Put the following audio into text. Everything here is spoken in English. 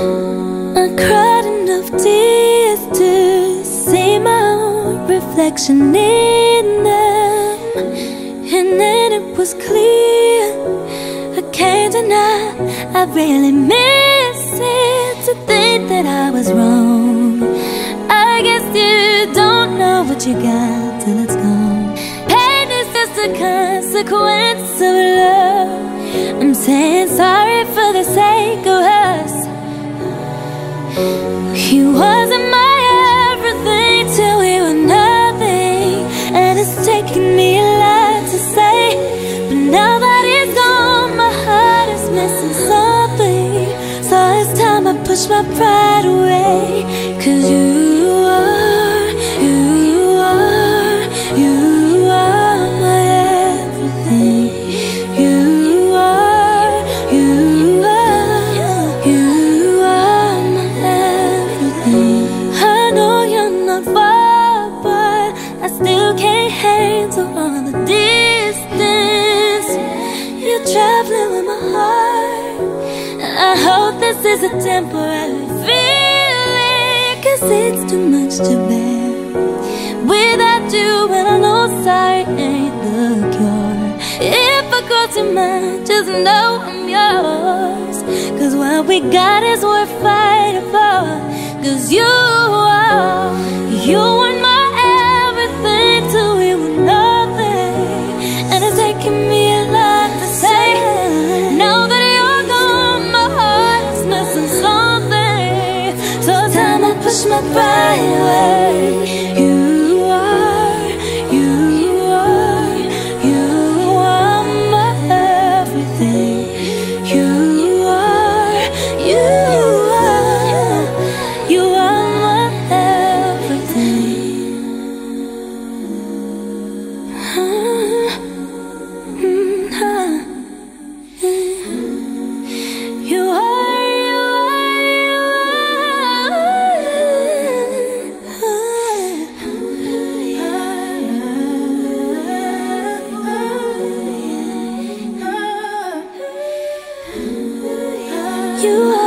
I cried enough tears to see my own reflection in them, and then it was clear I can't deny I really miss it to think that I was wrong. I guess you don't know what you got till it's gone. Consequence of love. I'm saying sorry for the sake of us. He wasn't my everything till we were nothing And it's taken me a lot to say But now that he's gone, my heart is missing something So it's time I push my pride away Cause you are, still can't handle all the distance. You're traveling with my heart. I hope this is a temporary feeling Cause it's too much to bear. Without you, and I know sorry ain't the cure. If I cross your mind, just know I'm yours. Cause what we got is worth fighting for. Cause you my pride You